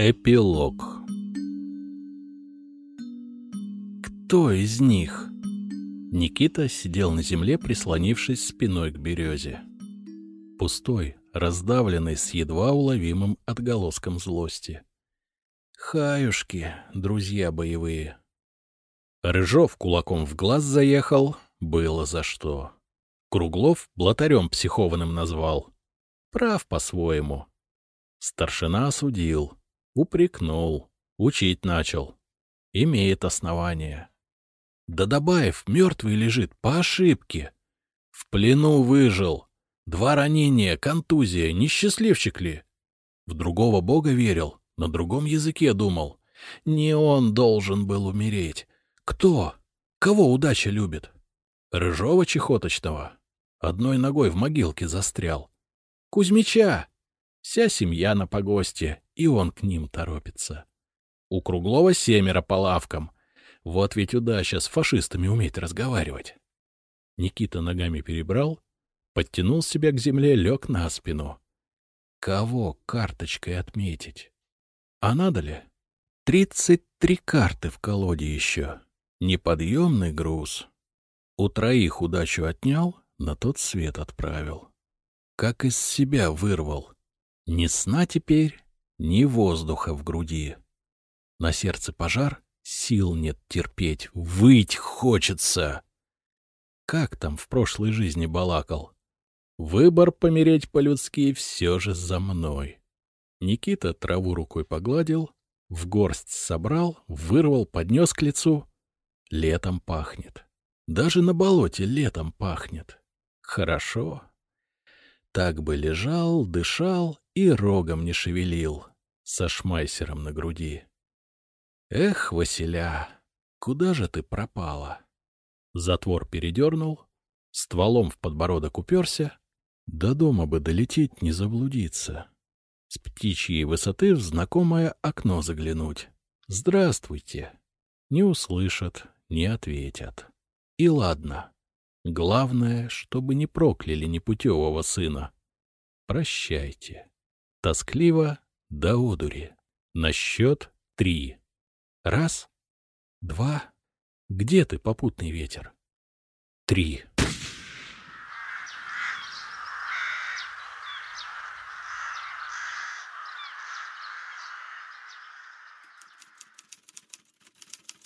Эпилог Кто из них? Никита сидел на земле, прислонившись спиной к березе. Пустой, раздавленный с едва уловимым отголоском злости. Хаюшки, друзья боевые. Рыжов кулаком в глаз заехал, было за что. Круглов блатарем психованным назвал. Прав по-своему. Старшина осудил, упрекнул, учить начал. Имеет основание. Дадабаев мертвый лежит по ошибке. В плену выжил. Два ранения, контузия, несчастливчик ли? В другого бога верил, на другом языке думал. Не он должен был умереть. Кто? Кого удача любит? Рыжова чехоточного? Одной ногой в могилке застрял. Кузьмича! Вся семья на погосте, и он к ним торопится. У Круглова семеро по лавкам. Вот ведь удача с фашистами уметь разговаривать. Никита ногами перебрал, подтянул себя к земле, лег на спину. Кого карточкой отметить? А надо ли? Тридцать три карты в колоде еще. Неподъемный груз. У троих удачу отнял, на тот свет отправил. Как из себя вырвал. Ни сна теперь, ни воздуха в груди. На сердце пожар, сил нет терпеть, выть хочется. Как там в прошлой жизни балакал? Выбор помереть по-людски все же за мной. Никита траву рукой погладил, в горсть собрал, вырвал, поднес к лицу. Летом пахнет. Даже на болоте летом пахнет. Хорошо. Так бы лежал, дышал и рогом не шевелил, со шмайсером на груди. Эх, Василя, куда же ты пропала? Затвор передернул, стволом в подбородок уперся, до дома бы долететь, не заблудиться. С птичьей высоты в знакомое окно заглянуть. Здравствуйте. Не услышат, не ответят. И ладно. Главное, чтобы не прокляли непутевого сына. Прощайте. Тоскливо до одури. На счет три. Раз, два. Где ты, попутный ветер? Три.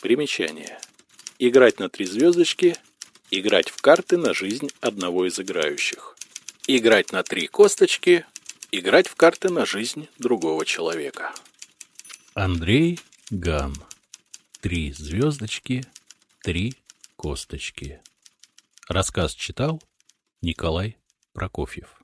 Примечание. Играть на три звездочки – играть в карты на жизнь одного из играющих. Играть на три косточки – играть в карты на жизнь другого человека. Андрей Ган. Три звездочки, три косточки. Рассказ читал Николай Прокофьев.